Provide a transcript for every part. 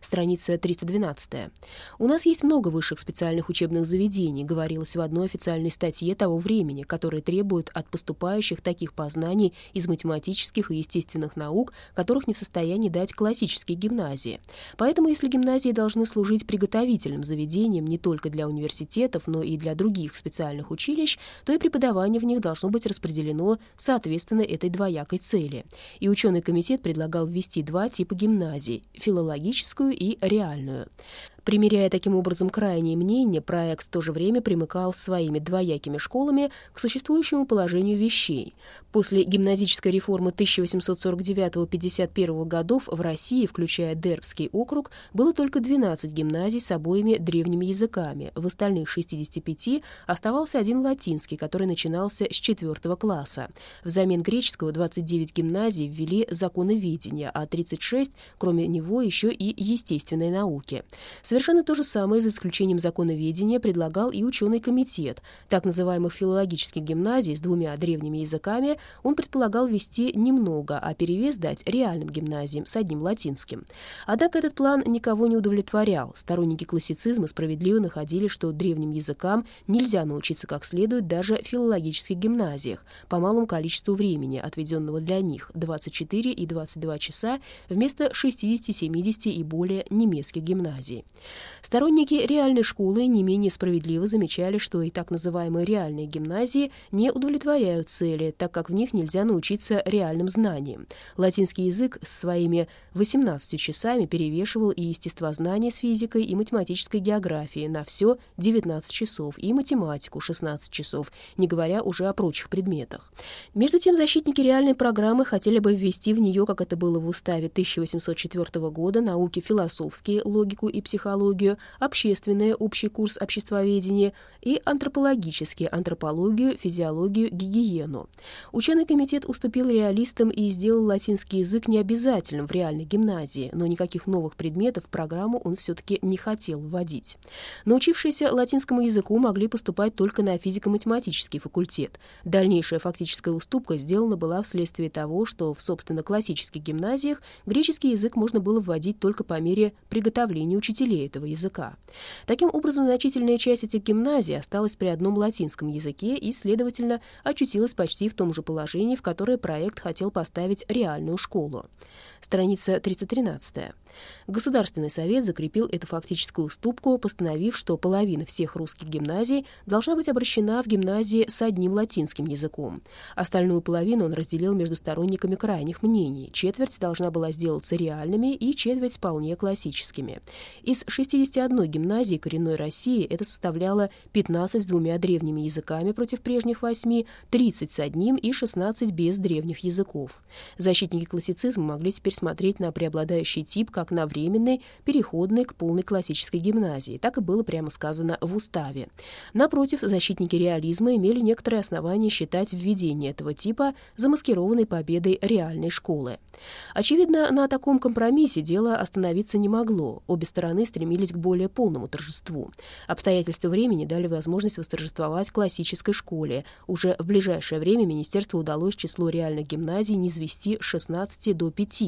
страница 312. «У нас есть много высших специальных учебных заведений», говорилось в одной официальной статье того времени, которые требуют от поступающих таких познаний из математических и естественных наук, которых не в состоянии дать классические гимназии. Поэтому, если гимназии должны служить приготовительным заведением не только для университетов, но и для других специальных училищ, то и преподавание в них должно быть распределено соответственно этой двоякой цели. И ученый комитет предлагал ввести два типа гимназий — филологическую и реальную. Примеряя таким образом крайние мнения, проект в то же время примыкал своими двоякими школами к существующему положению вещей. После гимназической реформы 1849-51 годов в России, включая Дербский округ, было только 12 гимназий с обоими древними языками. В остальных 65 оставался один латинский, который начинался с 4 класса. Взамен греческого 29 гимназий ввели законоведение, а 36, кроме него, еще и естественные науки. Совершенно то же самое, за исключением законоведения, предлагал и ученый комитет. Так называемых филологических гимназий с двумя древними языками он предполагал вести немного, а перевес дать реальным гимназиям с одним латинским. Однако этот план никого не удовлетворял. Сторонники классицизма справедливо находили, что древним языкам нельзя научиться как следует даже в филологических гимназиях по малому количеству времени, отведенного для них — 24 и 22 часа вместо 60, 70 и более немецких гимназий. Сторонники реальной школы не менее справедливо замечали, что и так называемые реальные гимназии не удовлетворяют цели, так как в них нельзя научиться реальным знаниям. Латинский язык с своими 18 часами перевешивал и естествознание с физикой, и математической географией на все 19 часов, и математику 16 часов, не говоря уже о прочих предметах. Между тем, защитники реальной программы хотели бы ввести в нее, как это было в уставе 1804 года, науки философские, логику и психологию, психологию, общественный общий курс обществоведения и антропологический антропологию, физиологию, гигиену. Ученый комитет уступил реалистам и сделал латинский язык необязательным в реальной гимназии, но никаких новых предметов в программу он все-таки не хотел вводить. Научившиеся латинскому языку могли поступать только на физико-математический факультет. Дальнейшая фактическая уступка сделана была вследствие того, что в, собственно, классических гимназиях греческий язык можно было вводить только по мере приготовления учителей этого языка. Таким образом, значительная часть этих гимназий осталась при одном латинском языке и, следовательно, очутилась почти в том же положении, в которое проект хотел поставить реальную школу. Страница 313. Государственный совет закрепил эту фактическую уступку, постановив, что половина всех русских гимназий должна быть обращена в гимназии с одним латинским языком. Остальную половину он разделил между сторонниками крайних мнений. Четверть должна была сделаться реальными и четверть вполне классическими. Из 61 гимназии коренной России это составляло 15 с двумя древними языками против прежних восьми, 30 с одним и 16 без древних языков. Защитники классицизма могли теперь смотреть на преобладающий тип как на временный, переходный к полной классической гимназии. Так и было прямо сказано в уставе. Напротив, защитники реализма имели некоторые основания считать введение этого типа замаскированной победой реальной школы. Очевидно, на таком компромиссе дело остановиться не могло. Обе стороны стремились к более полному торжеству. Обстоятельства времени дали возможность восторжествовать классической школе. Уже в ближайшее время министерству удалось число реальных гимназий низвести с 16 до 5.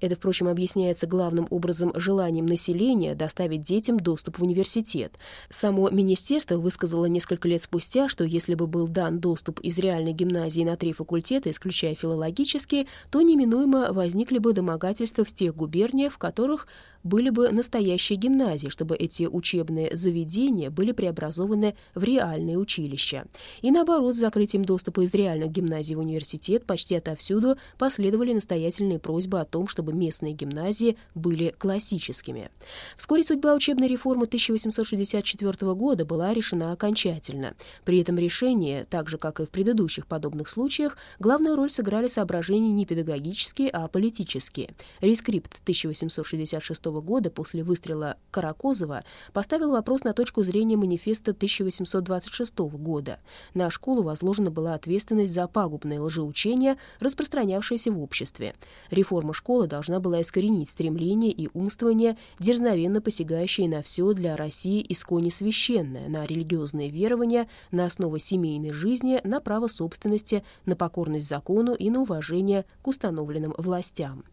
Это, впрочем, объясняется главным образом желанием населения доставить детям доступ в университет. Само министерство высказало несколько лет спустя, что если бы был дан доступ из реальной гимназии на три факультета, исключая филологические, то неминуемо возникли бы домогательства в тех губерниях, в которых были бы настоящие гимназии, чтобы эти учебные заведения были преобразованы в реальные училища. И наоборот, с закрытием доступа из реальных гимназий в университет почти отовсюду последовали настоятельные просьбы о том, чтобы местные гимназии были классическими. Вскоре судьба учебной реформы 1864 года была решена окончательно. При этом решении, так же как и в предыдущих подобных случаях, главную роль сыграли соображения не педагогические, а политические. Рескрипт 1866 года после выстрела Каракозова поставил вопрос на точку зрения манифеста 1826 года. На школу возложена была ответственность за пагубные лжеучения, распространявшиеся в обществе. Реформа школы должна была искоренить стремления и умствования, дерзновенно посягающие на все для России исконе священное, на религиозные верования, на основы семейной жизни, на право собственности, на покорность закону и на уважение к установленным властям.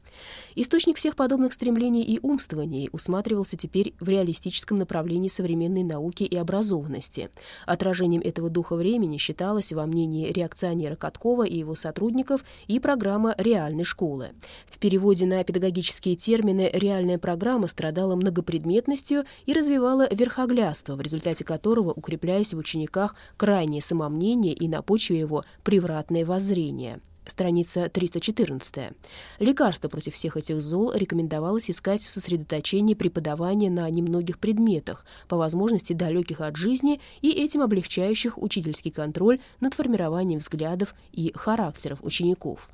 Источник всех подобных стремлений и умствований усматривался теперь в реалистическом направлении современной науки и образованности. Отражением этого духа времени считалась, во мнении реакционера Каткова и его сотрудников, и программа реальной школы. В переводе на педагогические термины реальная программа страдала многопредметностью и развивала верхоглядство, в результате которого укреплялись в учениках крайнее самомнение и на почве его превратное воззрение страница 314. Лекарство против всех этих зол рекомендовалось искать в сосредоточении преподавания на немногих предметах, по возможности далеких от жизни и этим облегчающих учительский контроль над формированием взглядов и характеров учеников.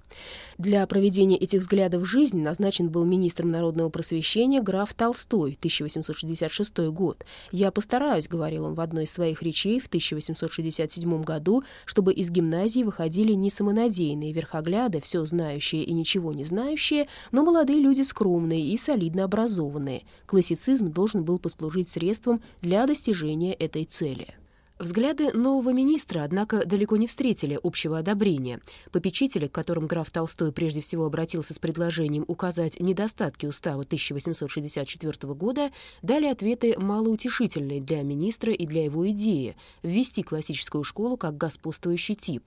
Для проведения этих взглядов в жизнь назначен был министром народного просвещения граф Толстой, 1866 год. «Я постараюсь», — говорил он в одной из своих речей в 1867 году, чтобы из гимназии выходили не самонадеянные верхогляды, все знающие и ничего не знающие, но молодые люди скромные и солидно образованные. Классицизм должен был послужить средством для достижения этой цели. Взгляды нового министра, однако, далеко не встретили общего одобрения. Попечители, к которым граф Толстой прежде всего обратился с предложением указать недостатки устава 1864 года, дали ответы малоутешительные для министра и для его идеи — ввести классическую школу как господствующий тип.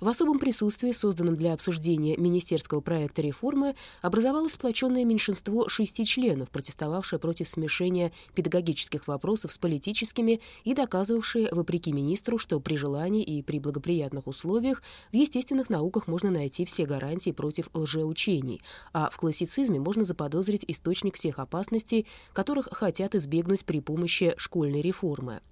В особом присутствии, созданном для обсуждения министерского проекта реформы, образовалось сплоченное меньшинство шести членов, протестовавшее против смешения педагогических вопросов с политическими и доказывавшее, вопреки вопреки министру, что при желании и при благоприятных условиях в естественных науках можно найти все гарантии против лжеучений, а в классицизме можно заподозрить источник всех опасностей, которых хотят избегнуть при помощи школьной реформы.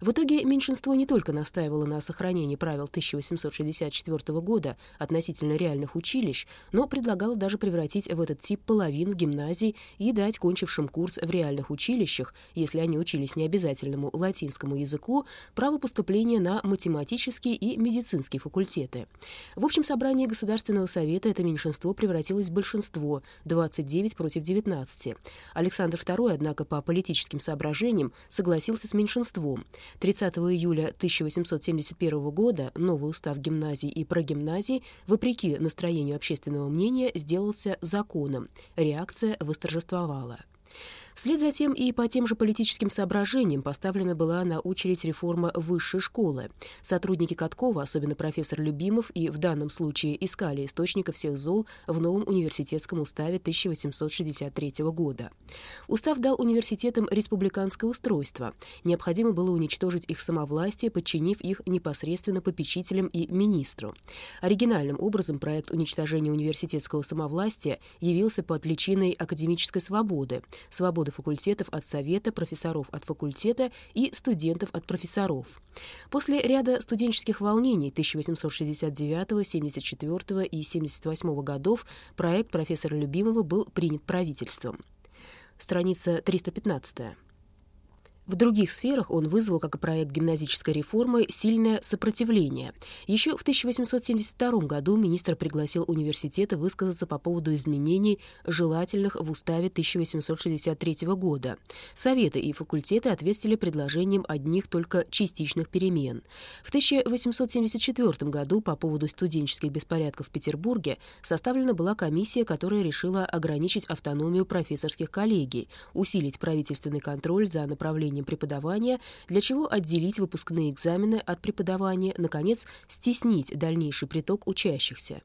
В итоге меньшинство не только настаивало на сохранении правил 1864 года относительно реальных училищ, но предлагало даже превратить в этот тип половину гимназий и дать кончившим курс в реальных училищах, если они учились необязательному латинскому языку, право поступления на математические и медицинские факультеты. В общем собрании Государственного совета это меньшинство превратилось в большинство — 29 против 19. Александр II, однако, по политическим соображениям согласился с меньшинством. 30 июля 1871 года новый устав гимназий и прогимназий, вопреки настроению общественного мнения, сделался законом. Реакция восторжествовала. Вслед за тем и по тем же политическим соображениям поставлена была на очередь реформа высшей школы. Сотрудники Каткова, особенно профессор Любимов, и в данном случае искали источника всех зол в новом университетском уставе 1863 года. Устав дал университетам республиканское устройство. Необходимо было уничтожить их самовластие, подчинив их непосредственно попечителям и министру. Оригинальным образом проект уничтожения университетского самовластия явился под личиной академической свободы, свободы свободы факультетов от совета, профессоров от факультета и студентов от профессоров. После ряда студенческих волнений 1869, 74 и 78 годов проект профессора Любимого был принят правительством. Страница 315. В других сферах он вызвал, как и проект гимназической реформы, сильное сопротивление. Еще в 1872 году министр пригласил университеты высказаться по поводу изменений, желательных в уставе 1863 года. Советы и факультеты ответили предложением одних только частичных перемен. В 1874 году по поводу студенческих беспорядков в Петербурге составлена была комиссия, которая решила ограничить автономию профессорских коллегий, усилить правительственный контроль за направлением направлением преподавания, для чего отделить выпускные экзамены от преподавания, наконец, стеснить дальнейший приток учащихся.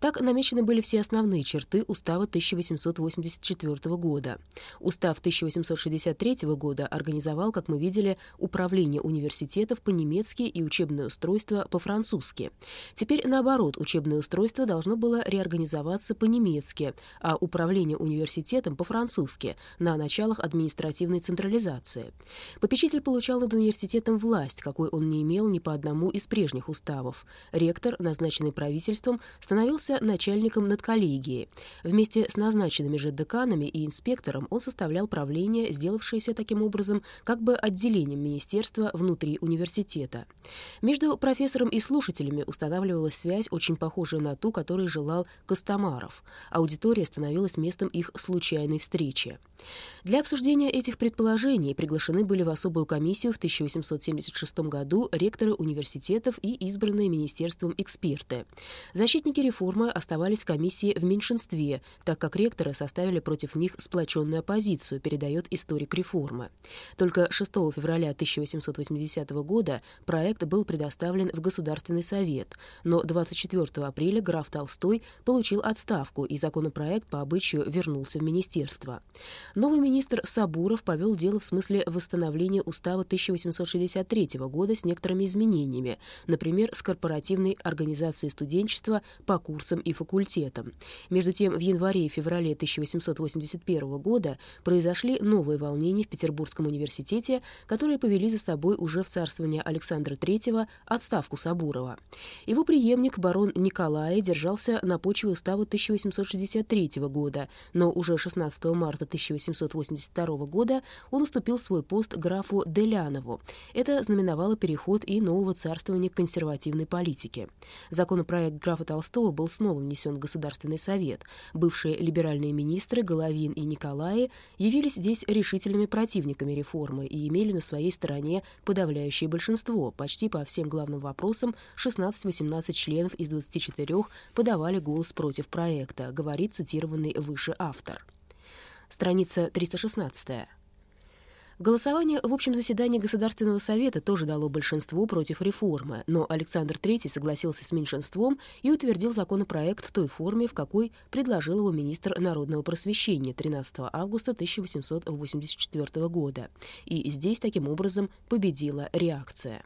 Так намечены были все основные черты Устава 1884 года. Устав 1863 года организовал, как мы видели, управление университетов по-немецки и учебное устройство по-французски. Теперь, наоборот, учебное устройство должно было реорганизоваться по-немецки, а управление университетом по-французски на началах административной централизации. Попечитель получал над университетом власть, какой он не имел ни по одному из прежних уставов. Ректор, назначенный правительством, становился начальником над коллегией. Вместе с назначенными же деканами и инспектором он составлял правление, сделавшееся таким образом как бы отделением министерства внутри университета. Между профессором и слушателями устанавливалась связь, очень похожая на ту, которой желал Костомаров. Аудитория становилась местом их случайной встречи. Для обсуждения этих предположений приглашены были в особую комиссию в 1876 году ректоры университетов и избранные министерством эксперты. Защитники реформы оставались в комиссии в меньшинстве, так как ректоры составили против них сплоченную оппозицию, передает историк реформы. Только 6 февраля 1880 года проект был предоставлен в Государственный совет, но 24 апреля граф Толстой получил отставку, и законопроект по обычаю вернулся в министерство. Новый министр Сабуров повел дело в смысле восстановления устава 1863 года с некоторыми изменениями, например, с корпоративной организацией студенчества по курсам и факультетам. Между тем, в январе и феврале 1881 года произошли новые волнения в Петербургском университете, которые повели за собой уже в царствование Александра III отставку Сабурова. Его преемник, барон Николай, держался на почве устава 1863 года, но уже 16 марта 1882 года он уступил свой пост графу Делянову. Это знаменовало переход и нового царствования к консервативной политике. Законопроект графа Толстого был снова внесен в Государственный совет. Бывшие либеральные министры Головин и Николаи явились здесь решительными противниками реформы и имели на своей стороне подавляющее большинство. Почти по всем главным вопросам 16-18 членов из 24 подавали голос против проекта, говорит цитированный выше автор. Страница 316. Голосование в общем заседании Государственного совета тоже дало большинство против реформы, но Александр III согласился с меньшинством и утвердил законопроект в той форме, в какой предложил его министр народного просвещения 13 августа 1884 года. И здесь таким образом победила реакция.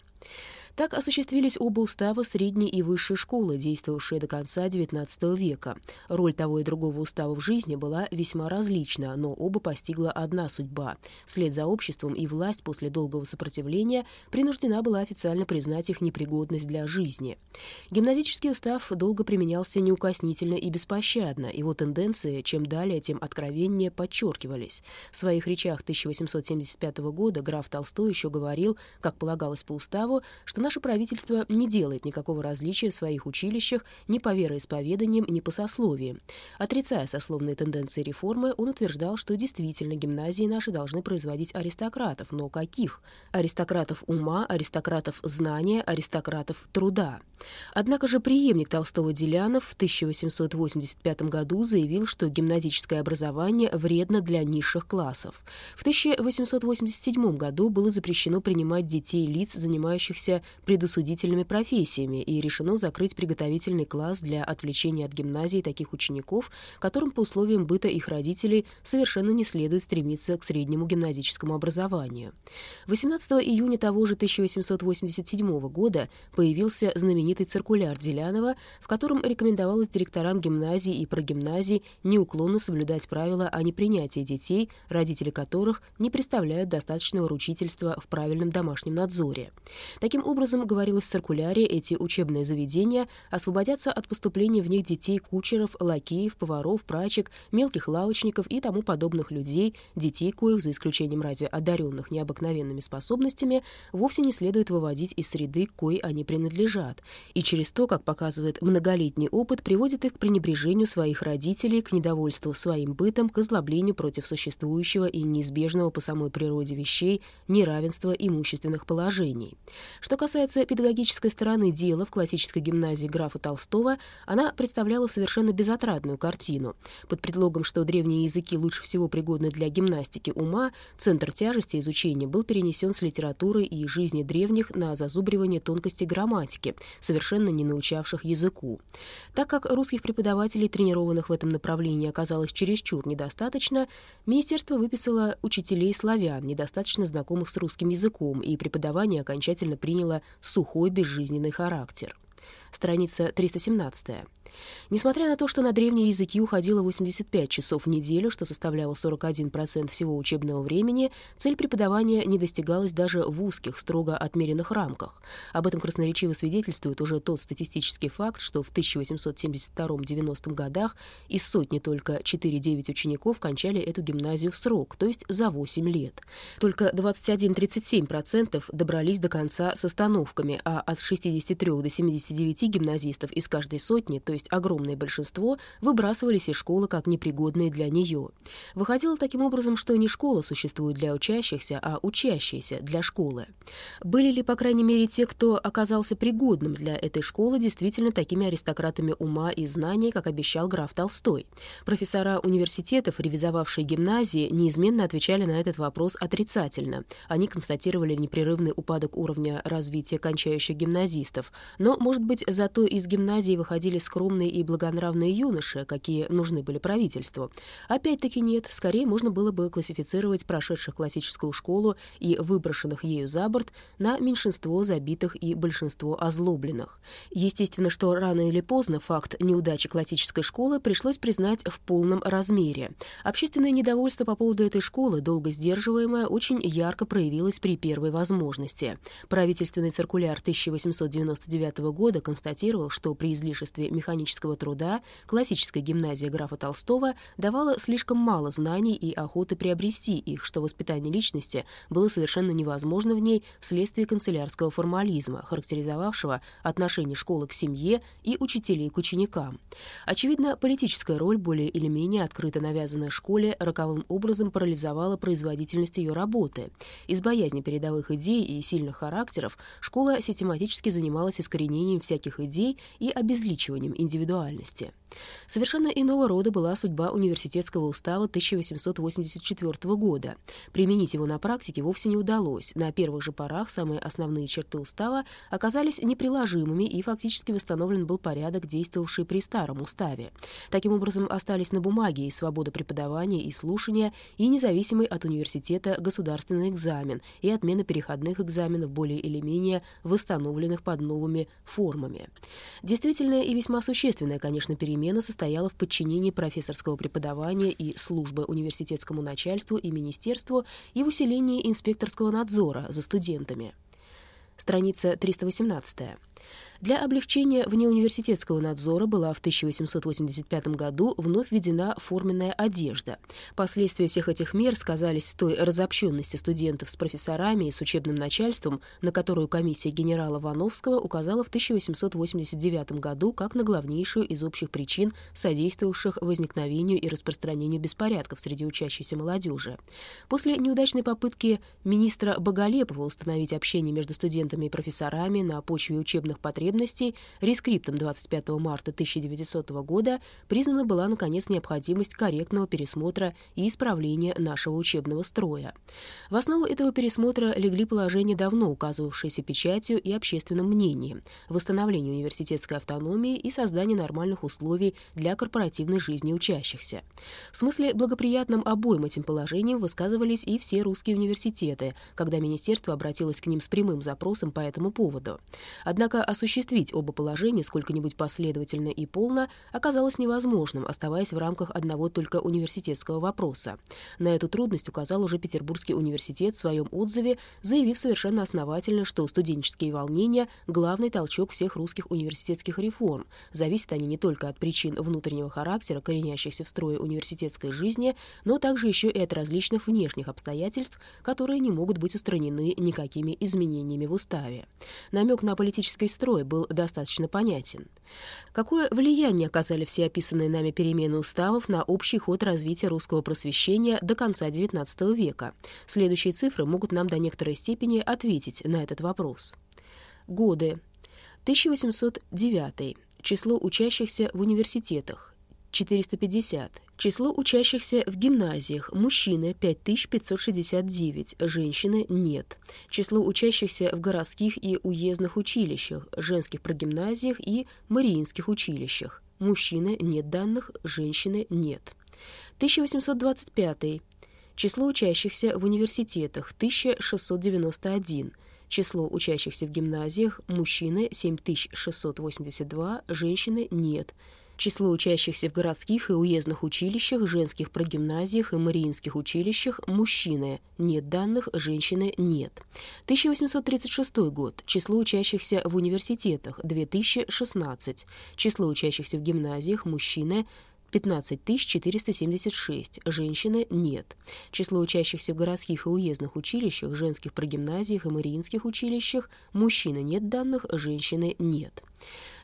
Так осуществились оба устава средней и высшей школы, действовавшие до конца XIX века. Роль того и другого устава в жизни была весьма различна, но оба постигла одна судьба. Вслед за обществом и власть после долгого сопротивления принуждена была официально признать их непригодность для жизни. Гимназический устав долго применялся неукоснительно и беспощадно, его тенденции чем далее, тем откровеннее подчеркивались. В своих речах 1875 года граф Толстой еще говорил, как полагалось по уставу, что наше правительство не делает никакого различия в своих училищах ни по вероисповеданиям, ни по сословиям. Отрицая сословные тенденции реформы, он утверждал, что действительно гимназии наши должны производить аристократов, но каких? Аристократов ума, аристократов знания, аристократов труда. Однако же преемник Толстого Делянов в 1885 году заявил, что гимназическое образование вредно для низших классов. В 1887 году было запрещено принимать детей лиц, занимающихся предосудительными профессиями, и решено закрыть приготовительный класс для отвлечения от гимназии таких учеников, которым по условиям быта их родителей совершенно не следует стремиться к среднему гимназическому образованию. 18 июня того же 1887 года появился знаменитый циркуляр Делянова, в котором рекомендовалось директорам гимназий и прогимназий неуклонно соблюдать правила о непринятии детей, родители которых не представляют достаточного ручительства в правильном домашнем надзоре. Таким образом, образом, говорилось в циркуляре, эти учебные заведения освободятся от поступления в них детей кучеров, лакеев, поваров, прачек, мелких лавочников и тому подобных людей, детей коих, за исключением разве одаренных необыкновенными способностями, вовсе не следует выводить из среды, к коей они принадлежат, и через то, как показывает многолетний опыт, приводит их к пренебрежению своих родителей, к недовольству своим бытом, к озлоблению против существующего и неизбежного по самой природе вещей неравенства имущественных положений. Что касается касается педагогической стороны дела в классической гимназии графа Толстого, она представляла совершенно безотрадную картину. Под предлогом, что древние языки лучше всего пригодны для гимнастики ума, центр тяжести изучения был перенесен с литературы и жизни древних на зазубривание тонкости грамматики, совершенно не научавших языку. Так как русских преподавателей, тренированных в этом направлении, оказалось чересчур недостаточно, министерство выписало учителей славян, недостаточно знакомых с русским языком, и преподавание окончательно приняло сухой безжизненный характер. Страница 317. Несмотря на то, что на древние языки уходило 85 часов в неделю, что составляло 41% всего учебного времени, цель преподавания не достигалась даже в узких, строго отмеренных рамках. Об этом красноречиво свидетельствует уже тот статистический факт, что в 1872-90 годах из сотни только 4-9 учеников кончали эту гимназию в срок, то есть за 8 лет. Только 21-37% добрались до конца с остановками, а от 63 до 79 гимназистов из каждой сотни, то есть есть огромное большинство, выбрасывались из школы как непригодные для нее. Выходило таким образом, что не школа существует для учащихся, а учащиеся для школы. Были ли, по крайней мере, те, кто оказался пригодным для этой школы, действительно такими аристократами ума и знаний, как обещал граф Толстой? Профессора университетов, ревизовавшие гимназии, неизменно отвечали на этот вопрос отрицательно. Они констатировали непрерывный упадок уровня развития кончающих гимназистов. Но, может быть, зато из гимназии выходили скромные и благонравные юноши, какие нужны были правительству. Опять-таки нет, скорее можно было бы классифицировать прошедших классическую школу и выброшенных ею за борт на меньшинство забитых и большинство озлобленных. Естественно, что рано или поздно факт неудачи классической школы пришлось признать в полном размере. Общественное недовольство по поводу этой школы, долго сдерживаемое, очень ярко проявилось при первой возможности. Правительственный циркуляр 1899 года констатировал, что при излишестве механического труда классическая гимназия графа Толстого давала слишком мало знаний и охоты приобрести их, что воспитание личности было совершенно невозможно в ней вследствие канцелярского формализма, характеризовавшего отношение школы к семье и учителей к ученикам. Очевидно, политическая роль, более или менее открыто навязанная школе, роковым образом парализовала производительность ее работы. Из боязни передовых идей и сильных характеров школа систематически занималась искоренением всяких идей и обезличиванием индивидуальности. Совершенно иного рода была судьба университетского устава 1884 года. Применить его на практике вовсе не удалось. На первых же порах самые основные черты устава оказались неприложимыми, и фактически восстановлен был порядок, действовавший при старом уставе. Таким образом, остались на бумаге и свобода преподавания и слушания, и независимый от университета государственный экзамен, и отмена переходных экзаменов, более или менее восстановленных под новыми формами. Действительная и весьма существенная, конечно, перемена состояла в подчинении профессорского преподавания и службы университетскому начальству и министерству и в усилении инспекторского надзора за студентами. Страница 318. Для облегчения внеуниверситетского надзора была в 1885 году вновь введена форменная одежда. Последствия всех этих мер сказались в той разобщенности студентов с профессорами и с учебным начальством, на которую комиссия генерала Вановского указала в 1889 году как на главнейшую из общих причин, содействовавших возникновению и распространению беспорядков среди учащейся молодежи. После неудачной попытки министра Боголепова установить общение между студентами и профессорами на почве учебных потребностей, потребностей рескриптом 25 марта 1900 года признана была, наконец, необходимость корректного пересмотра и исправления нашего учебного строя. В основу этого пересмотра легли положения, давно указывавшиеся печатью и общественным мнением, восстановление университетской автономии и создание нормальных условий для корпоративной жизни учащихся. В смысле благоприятном обоим этим положениям высказывались и все русские университеты, когда министерство обратилось к ним с прямым запросом по этому поводу. Однако осуществление осуществить оба положения сколько-нибудь последовательно и полно оказалось невозможным, оставаясь в рамках одного только университетского вопроса. На эту трудность указал уже Петербургский университет в своем отзыве, заявив совершенно основательно, что студенческие волнения — главный толчок всех русских университетских реформ. Зависят они не только от причин внутреннего характера, коренящихся в строе университетской жизни, но также еще и от различных внешних обстоятельств, которые не могут быть устранены никакими изменениями в уставе. Намек на политический строй был достаточно понятен. Какое влияние оказали все описанные нами перемены уставов на общий ход развития русского просвещения до конца XIX века? Следующие цифры могут нам до некоторой степени ответить на этот вопрос. Годы. 1809. Число учащихся в университетах 450. Число учащихся в гимназиях. Мужчины 5569, женщины нет. Число учащихся в городских и уездных училищах, женских прогимназиях и мариинских училищах. Мужчины нет данных, женщины нет. 1825. Число учащихся в университетах 1691. Число учащихся в гимназиях мужчины 7682, женщины нет. Число учащихся в городских и уездных училищах, женских прогимназиях и мариинских училищах – мужчины. Нет данных, женщины нет. 1836 год. Число учащихся в университетах – 2016. Число учащихся в гимназиях – мужчины 15 476, женщины – нет. Число учащихся в городских и уездных училищах, женских прогимназиях и мариинских училищах – мужчины – нет данных, женщины – нет.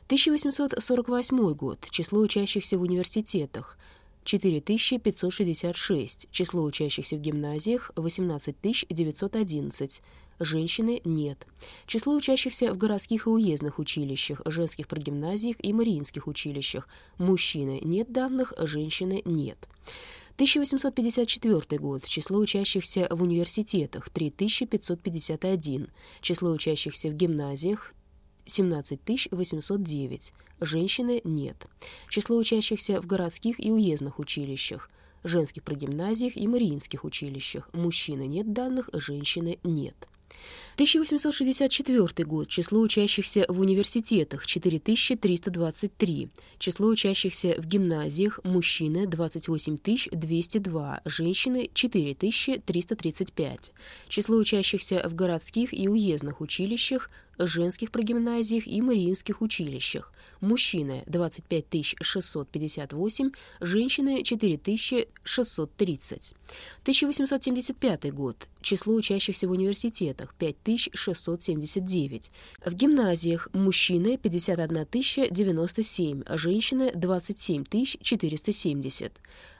1848 год. Число учащихся в университетах 4566. Число учащихся в гимназиях 18911. Женщины нет. Число учащихся в городских и уездных училищах, женских прогимназиях и мариинских училищах. Мужчины нет данных, женщины нет. 1854 год. Число учащихся в университетах 3551. Число учащихся в гимназиях 17 809. Женщины нет. Число учащихся в городских и уездных училищах, женских прогимназиях и мариинских училищах. Мужчины нет данных, женщины нет. 1864 год. Число учащихся в университетах – 4323. Число учащихся в гимназиях – мужчины – 28202, женщины – 4335. Число учащихся в городских и уездных училищах – женских прогимназиях и мариинских училищах. Мужчины – 25 658, женщины – 4 630. 1875 год. Число учащихся в университетах – 5 679. В гимназиях мужчины – 51 097, женщины – 27 470.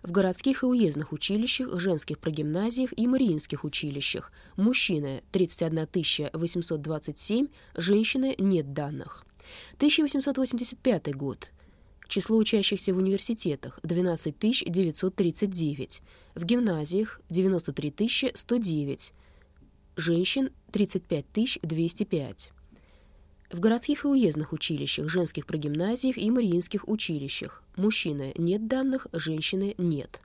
В городских и уездных училищах, женских прогимназиях и мариинских училищах мужчины – 31 827, женщины – нет данных. 1885 год. Число учащихся в университетах – 12 939. В гимназиях – 93 109. Женщин – 35 205. В городских и уездных училищах, женских прогимназиях и мариинских училищах мужчины – нет данных, женщины – нет.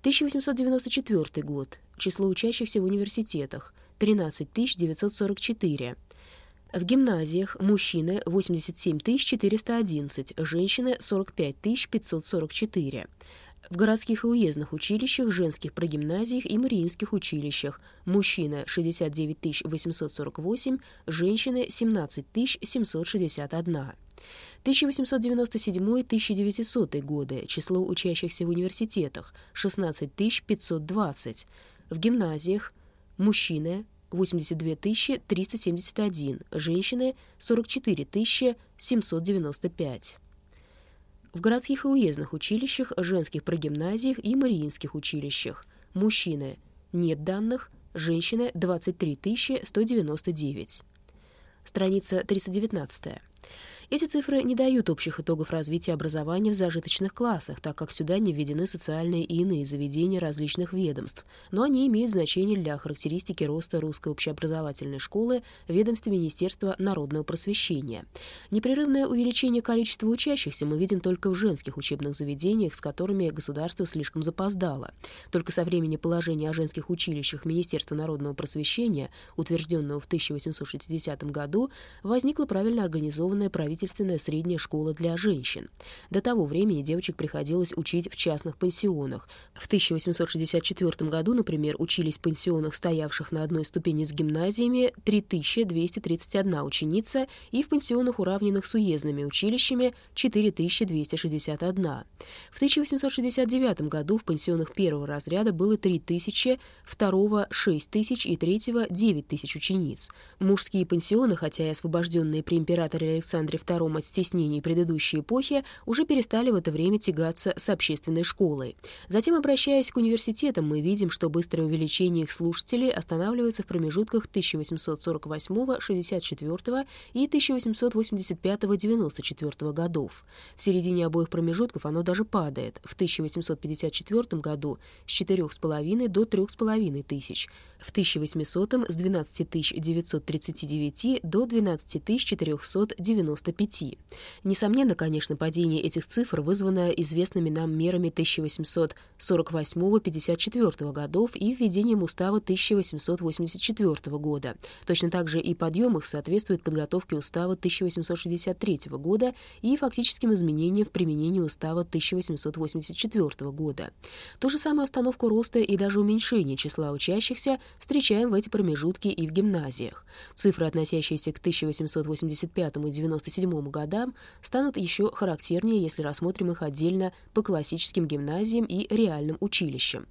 1894 год. Число учащихся в университетах – 13 944. В гимназиях мужчины 87 411, женщины 45 544. В городских и уездных училищах, женских прогимназиях и мариинских училищах мужчины 69 848, женщины 17 761. 1897-1900 годы. Число учащихся в университетах 16 520. В гимназиях мужчины 82 371, женщины 44 795. В городских и уездных училищах, женских прогимназиях и мариинских училищах мужчины нет данных, женщины 23 199. Страница 319. Эти цифры не дают общих итогов развития образования в зажиточных классах, так как сюда не введены социальные и иные заведения различных ведомств, но они имеют значение для характеристики роста русской общеобразовательной школы в ведомстве Министерства народного просвещения. Непрерывное увеличение количества учащихся мы видим только в женских учебных заведениях, с которыми государство слишком запоздало. Только со времени положения о женских училищах Министерства народного просвещения, утвержденного в 1860 году, возникла правильно организованная правительство правительственная средняя школа для женщин. До того времени девочек приходилось учить в частных пансионах. В 1864 году, например, учились в пансионах, стоявших на одной ступени с гимназиями, 3231 ученица и в пансионах, уравненных с уездными училищами, 4261. В 1869 году в пансионах первого разряда было 3000, второго — 6000 и третьего — 9000 учениц. Мужские пансионы, хотя и освобожденные при императоре Александре II от стеснений предыдущей эпохи, уже перестали в это время тягаться с общественной школой. Затем, обращаясь к университетам, мы видим, что быстрое увеличение их слушателей останавливается в промежутках 1848-64 и 1885-94 годов. В середине обоих промежутков оно даже падает. В 1854 году с 4,5 до 3,5 тысяч, в 1800 с 12 939 до 12 495 5. Несомненно, конечно, падение этих цифр вызвано известными нам мерами 1848-54 годов и введением устава 1884 года. Точно так же и подъем их соответствует подготовке устава 1863 года и фактическим изменениям в применении устава 1884 года. Ту же самую остановку роста и даже уменьшение числа учащихся встречаем в эти промежутки и в гимназиях. Цифры, относящиеся к 1885 и 97 1997 годам станут еще характернее, если рассмотрим их отдельно по классическим гимназиям и реальным училищам.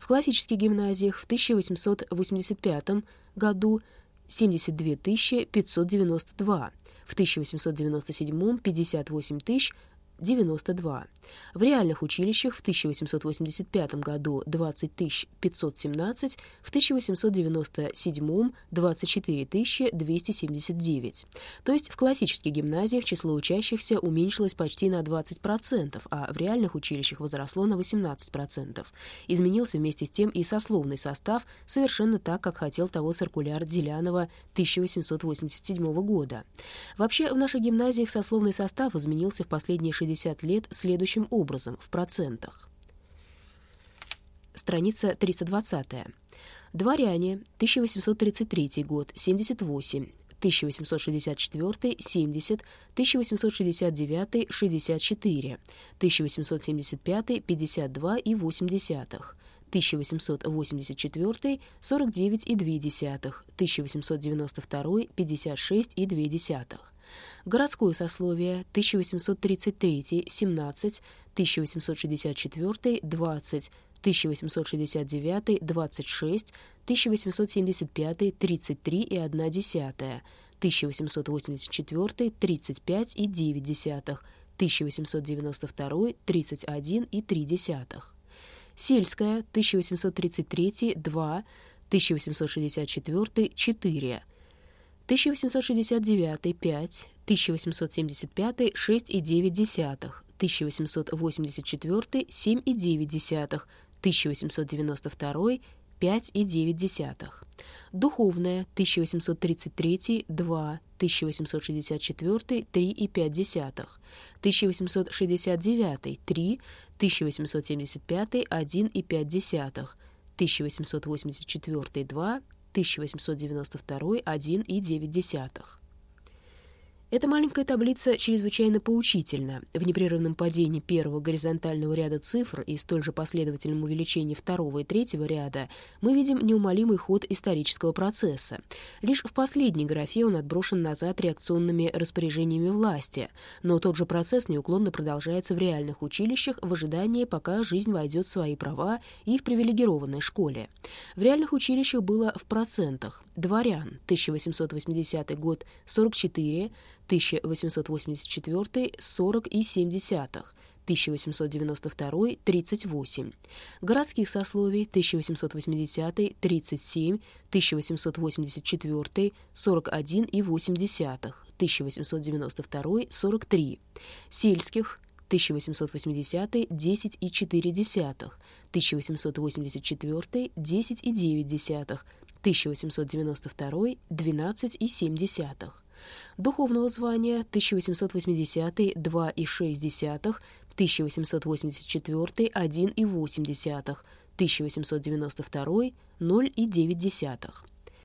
В классических гимназиях в 1885 году 72 592, в 1897 — 58 тысяч 92. В реальных училищах в 1885 году 20 517, в 1897 — 24 279. То есть в классических гимназиях число учащихся уменьшилось почти на 20%, а в реальных училищах возросло на 18%. Изменился вместе с тем и сословный состав, совершенно так, как хотел того циркуляр Делянова 1887 года. Вообще, в наших гимназиях сословный состав изменился в последние 60 60 лет следующим образом, в процентах. Страница 320. Дворяне, 1833 год, 78, 1864 — 70, 1869 — 64, 1875 — 52 и 80, 1884 — 49 и 2, 1892 — 56 и 2. Городское сословие 1833 — 17, 1864 — 20, 1869 — 26, 1875 — 33 и 1 десятая, 1884 — 35 и 9 десятых, 1892 — 31 и 3 десятых. Сельская 1833 — 2, 1864 — 4, 1869 — 5, 1875 — 6,9, 1884 — 7,9, 1892 — 5,9. Духовная 1833 — 2, 1864 — 3,5, 1869 — 3, 1875 — 1,5, 1884 — 2, 1892 — 1,9. Эта маленькая таблица чрезвычайно поучительна. В непрерывном падении первого горизонтального ряда цифр и столь же последовательном увеличении второго и третьего ряда мы видим неумолимый ход исторического процесса. Лишь в последней графе он отброшен назад реакционными распоряжениями власти, но тот же процесс неуклонно продолжается в реальных училищах в ожидании, пока жизнь войдет в свои права и в привилегированной школе. В реальных училищах было в процентах. Дворян, 1880 год, 44, 1884 — 40 и 70, 1892 — 38. Городских сословий 1880 — 37, 1884 — 41 и 80, 1892 — 43. Сельских 1880 — 10 и 4 десятых, 1884 — 10 и 9 десятых, 1892 — 12 и 7 десятых духовного звания 1880 2,6, 1884 1,8, 1892 0,9.